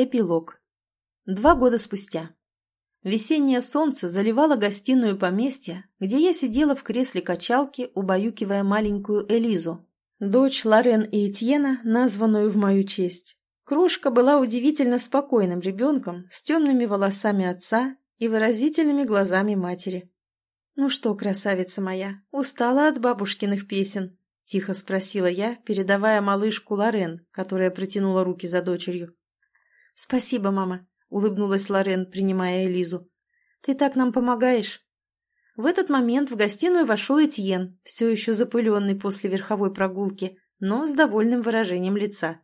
Эпилог. Два года спустя. Весеннее солнце заливало гостиную поместья, где я сидела в кресле качалки, убаюкивая маленькую Элизу, дочь Лорен и Этьена, названную в мою честь. Крошка была удивительно спокойным ребенком с темными волосами отца и выразительными глазами матери. «Ну что, красавица моя, устала от бабушкиных песен?» – тихо спросила я, передавая малышку Лорен, которая протянула руки за дочерью. «Спасибо, мама», — улыбнулась Лорен, принимая Элизу. «Ты так нам помогаешь». В этот момент в гостиную вошел Этьен, все еще запыленный после верховой прогулки, но с довольным выражением лица.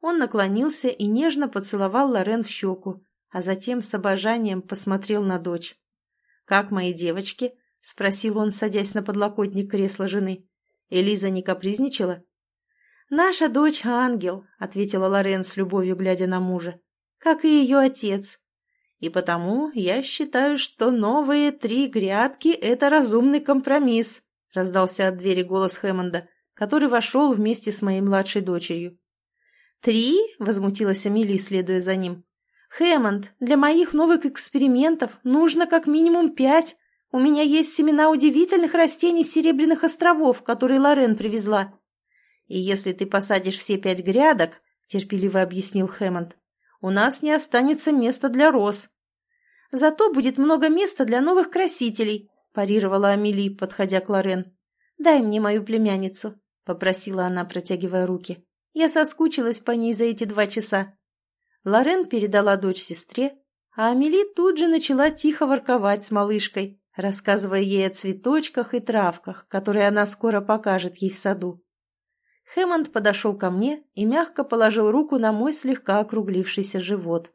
Он наклонился и нежно поцеловал Лорен в щеку, а затем с обожанием посмотрел на дочь. «Как мои девочки?» — спросил он, садясь на подлокотник кресла жены. Элиза не капризничала? «Наша дочь — ангел», — ответила Лорен с любовью, глядя на мужа, — «как и ее отец. И потому я считаю, что новые три грядки — это разумный компромисс», — раздался от двери голос Хэммонда, который вошел вместе с моей младшей дочерью. «Три?» — возмутилась Амели, следуя за ним. «Хэммонд, для моих новых экспериментов нужно как минимум пять. У меня есть семена удивительных растений Серебряных островов, которые Лорен привезла. «И если ты посадишь все пять грядок, — терпеливо объяснил Хэммонд, — у нас не останется места для роз. Зато будет много места для новых красителей, — парировала Амели, подходя к Лорен. «Дай мне мою племянницу», — попросила она, протягивая руки. «Я соскучилась по ней за эти два часа». Лорен передала дочь сестре, а Амели тут же начала тихо ворковать с малышкой, рассказывая ей о цветочках и травках, которые она скоро покажет ей в саду. Хэммонд подошел ко мне и мягко положил руку на мой слегка округлившийся живот.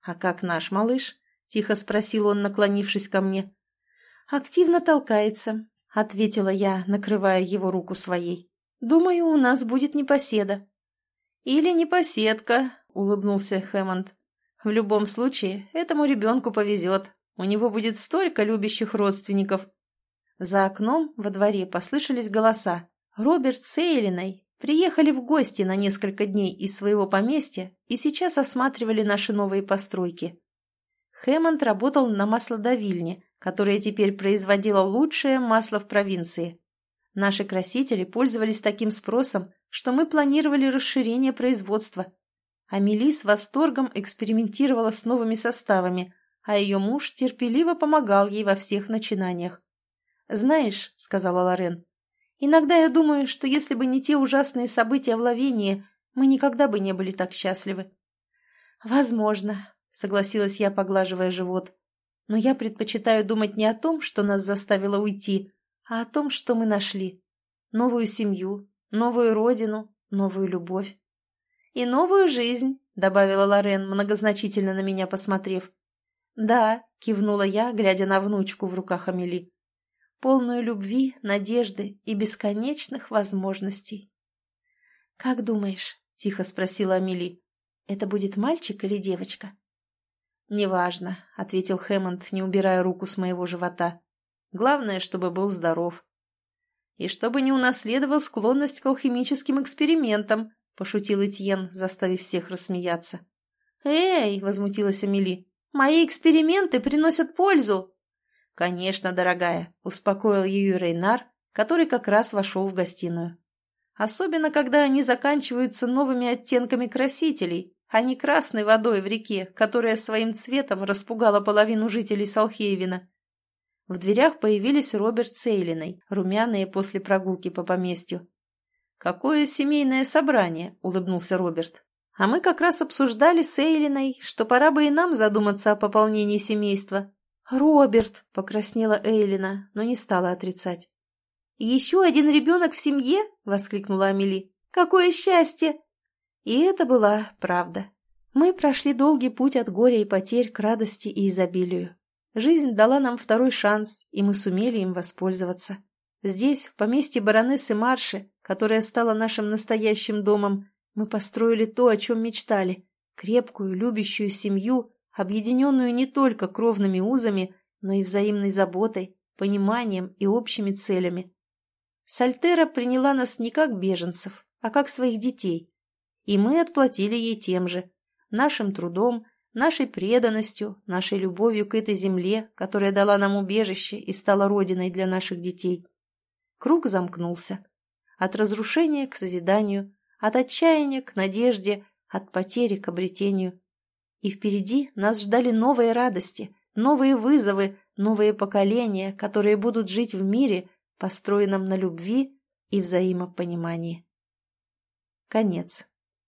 «А как наш малыш?» — тихо спросил он, наклонившись ко мне. «Активно толкается», — ответила я, накрывая его руку своей. «Думаю, у нас будет непоседа». «Или непоседка», — улыбнулся Хэммонд. «В любом случае, этому ребенку повезет. У него будет столько любящих родственников». За окном во дворе послышались голоса. Роберт с Эйлиной Приехали в гости на несколько дней из своего поместья и сейчас осматривали наши новые постройки. Хэммонд работал на маслодавильне, которая теперь производила лучшее масло в провинции. Наши красители пользовались таким спросом, что мы планировали расширение производства. Амели с восторгом экспериментировала с новыми составами, а ее муж терпеливо помогал ей во всех начинаниях. «Знаешь», — сказала Лорен, Иногда я думаю, что если бы не те ужасные события в Лавении, мы никогда бы не были так счастливы. Возможно, согласилась я, поглаживая живот. Но я предпочитаю думать не о том, что нас заставило уйти, а о том, что мы нашли. Новую семью, новую родину, новую любовь. И новую жизнь, добавила Лорен, многозначительно на меня посмотрев. Да, кивнула я, глядя на внучку в руках Амели полную любви, надежды и бесконечных возможностей. «Как думаешь?» — тихо спросила Амели. «Это будет мальчик или девочка?» «Неважно», — ответил Хэммонд, не убирая руку с моего живота. «Главное, чтобы был здоров». «И чтобы не унаследовал склонность к алхимическим экспериментам», — пошутил Этьен, заставив всех рассмеяться. «Эй!» — возмутилась Амели. «Мои эксперименты приносят пользу!» «Конечно, дорогая», — успокоил ее Рейнар, который как раз вошел в гостиную. «Особенно, когда они заканчиваются новыми оттенками красителей, а не красной водой в реке, которая своим цветом распугала половину жителей Салхейвина». В дверях появились Роберт с Эйлиной, румяные после прогулки по поместью. «Какое семейное собрание!» — улыбнулся Роберт. «А мы как раз обсуждали с Эйлиной, что пора бы и нам задуматься о пополнении семейства. «Роберт!» — покраснела Эйлина, но не стала отрицать. «Еще один ребенок в семье?» — воскликнула Амели. «Какое счастье!» И это была правда. Мы прошли долгий путь от горя и потерь к радости и изобилию. Жизнь дала нам второй шанс, и мы сумели им воспользоваться. Здесь, в поместье баронессы Марши, которая стала нашим настоящим домом, мы построили то, о чем мечтали — крепкую, любящую семью, объединенную не только кровными узами, но и взаимной заботой, пониманием и общими целями. Сальтера приняла нас не как беженцев, а как своих детей, и мы отплатили ей тем же. нашим трудом, нашей преданностью, нашей любовью к этой земле, которая дала нам убежище и стала родиной для наших детей. Круг замкнулся. От разрушения к созиданию, от отчаяния к надежде, от потери к обретению. И впереди нас ждали новые радости, новые вызовы, новые поколения, которые будут жить в мире, построенном на любви и взаимопонимании. Конец.